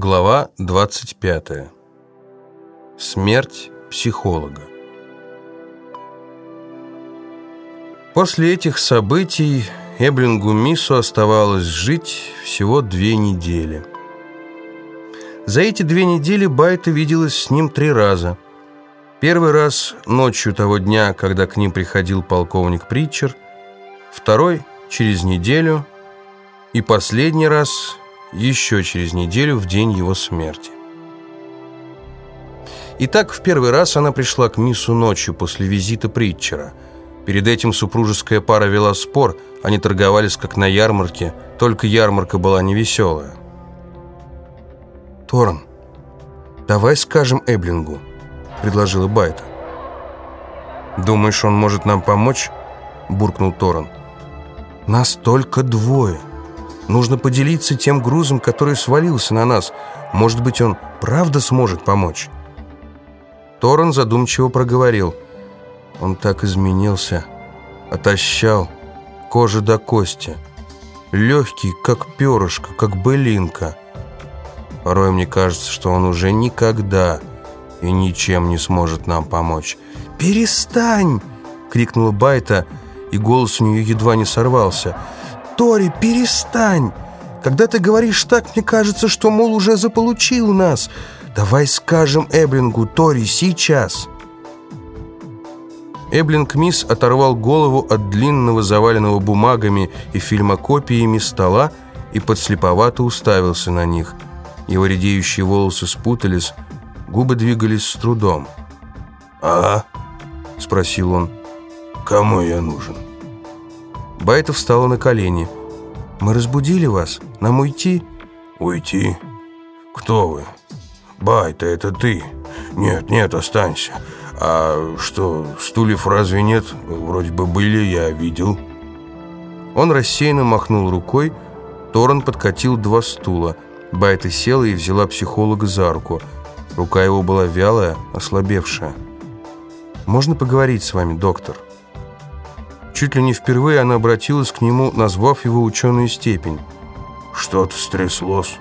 Глава 25. Смерть психолога. После этих событий Эблингу Мису оставалось жить всего две недели. За эти две недели Байта виделась с ним три раза. Первый раз ночью того дня, когда к ним приходил полковник Притчер, второй – через неделю, и последний раз – еще через неделю в день его смерти. Итак, в первый раз она пришла к Миссу ночью после визита Притчера. Перед этим супружеская пара вела спор, они торговались как на ярмарке, только ярмарка была невеселая. «Торн, давай скажем Эблингу», — предложила Байта. «Думаешь, он может нам помочь?» — буркнул Торн. «Нас только двое». Нужно поделиться тем грузом, который свалился на нас. Может быть, он правда сможет помочь?» Торрен задумчиво проговорил. Он так изменился, отощал, кожа до кости. Легкий, как перышко, как былинка. Порой мне кажется, что он уже никогда и ничем не сможет нам помочь. «Перестань!» — крикнула Байта, и голос у нее едва не сорвался — Тори, перестань! Когда ты говоришь так, мне кажется, что, мол, уже заполучил нас. Давай скажем Эблингу, Тори, сейчас!» Эблинг Мисс оторвал голову от длинного заваленного бумагами и фильмокопиями стола и подслеповато уставился на них. Его редеющие волосы спутались, губы двигались с трудом. «А?» — спросил он. «Кому я нужен?» Байта встала на колени. «Мы разбудили вас? Нам уйти?» «Уйти? Кто вы?» «Байта, это ты?» «Нет, нет, останься. А что, стульев разве нет? Вроде бы были, я видел». Он рассеянно махнул рукой. Торрен подкатил два стула. Байта села и взяла психолога за руку. Рука его была вялая, ослабевшая. «Можно поговорить с вами, доктор?» Чуть ли не впервые она обратилась к нему, назвав его ученую степень. «Что-то стряслось».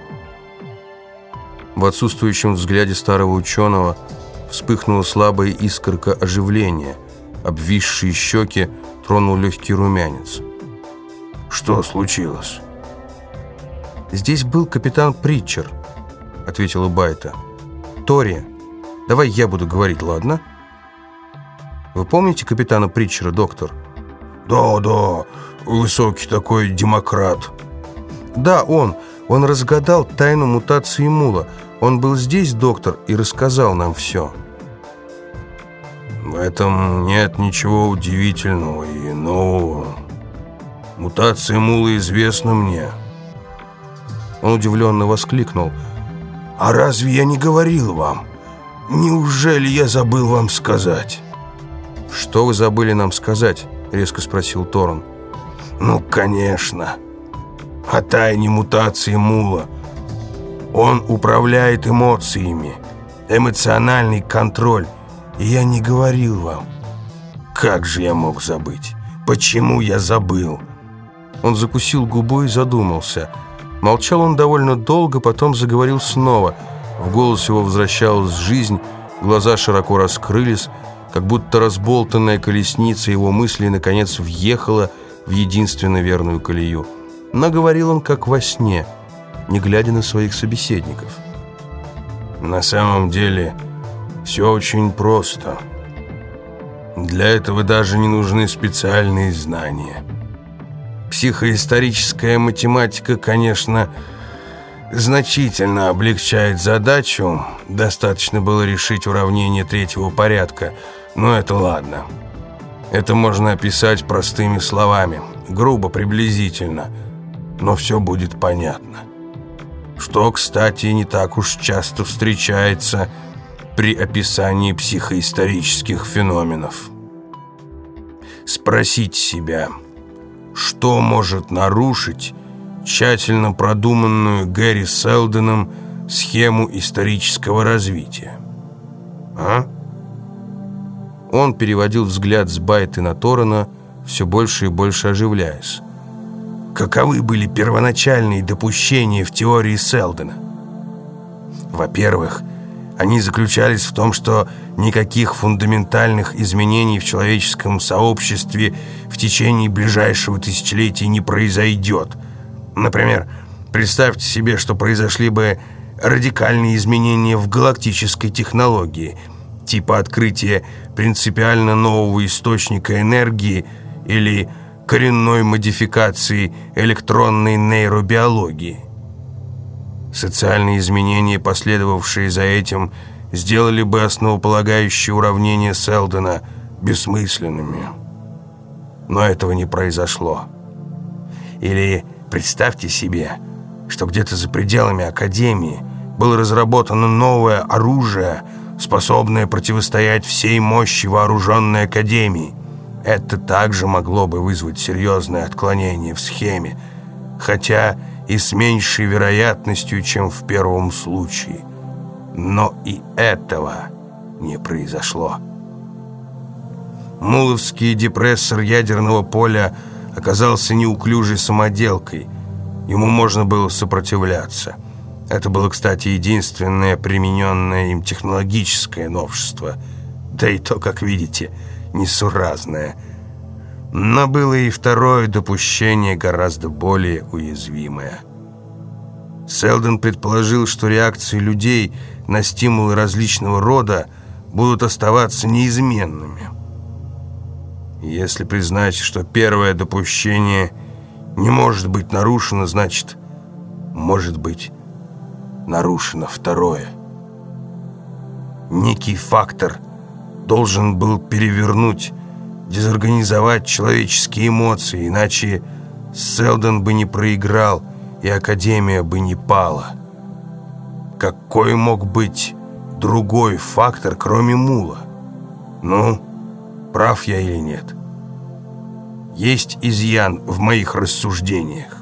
В отсутствующем взгляде старого ученого вспыхнула слабая искорка оживления. Обвисшие щеки тронул легкий румянец. «Что случилось?» «Здесь был капитан Притчер», — ответила Байта. «Тори, давай я буду говорить, ладно?» «Вы помните капитана Притчера, доктор?» «Да, да, высокий такой демократ». «Да, он. Он разгадал тайну мутации мула. Он был здесь, доктор, и рассказал нам все». «В этом нет ничего удивительного и нового. Мутация мула известна мне». Он удивленно воскликнул. «А разве я не говорил вам? Неужели я забыл вам сказать?» «Что вы забыли нам сказать?» — резко спросил Торн. «Ну, конечно. О тайне мутации Мула. Он управляет эмоциями. Эмоциональный контроль. И я не говорил вам. Как же я мог забыть? Почему я забыл?» Он закусил губу и задумался. Молчал он довольно долго, потом заговорил снова. В голос его возвращалась жизнь, глаза широко раскрылись, как будто разболтанная колесница его мыслей наконец въехала в единственно верную колею. Но говорил он как во сне, не глядя на своих собеседников. «На самом деле все очень просто. Для этого даже не нужны специальные знания. Психоисторическая математика, конечно, значительно облегчает задачу. Достаточно было решить уравнение третьего порядка – но это ладно. Это можно описать простыми словами, грубо, приблизительно, но все будет понятно. Что, кстати, не так уж часто встречается при описании психоисторических феноменов. Спросить себя, что может нарушить тщательно продуманную Гэри Селденом схему исторического развития? А? Он переводил взгляд с Байты на Торана, все больше и больше оживляясь. Каковы были первоначальные допущения в теории Селдена? Во-первых, они заключались в том, что никаких фундаментальных изменений в человеческом сообществе в течение ближайшего тысячелетия не произойдет. Например, представьте себе, что произошли бы радикальные изменения в галактической технологии, типа открытия принципиально нового источника энергии или коренной модификации электронной нейробиологии. Социальные изменения, последовавшие за этим, сделали бы основополагающие уравнения Селдона бессмысленными. Но этого не произошло. Или представьте себе, что где-то за пределами Академии было разработано новое оружие, способное противостоять всей мощи вооруженной Академии. Это также могло бы вызвать серьезное отклонение в схеме, хотя и с меньшей вероятностью, чем в первом случае. Но и этого не произошло. Муловский депрессор ядерного поля оказался неуклюжей самоделкой. Ему можно было сопротивляться. Это было, кстати, единственное примененное им технологическое новшество. Да и то, как видите, несуразное – но было и второе допущение, гораздо более уязвимое. Селден предположил, что реакции людей на стимулы различного рода будут оставаться неизменными. Если признать, что первое допущение не может быть нарушено, значит, может быть нарушено второе. Некий фактор должен был перевернуть дезорганизовать человеческие эмоции, иначе Селдон бы не проиграл, и Академия бы не пала. Какой мог быть другой фактор, кроме Мула? Ну, прав я или нет? Есть изъян в моих рассуждениях.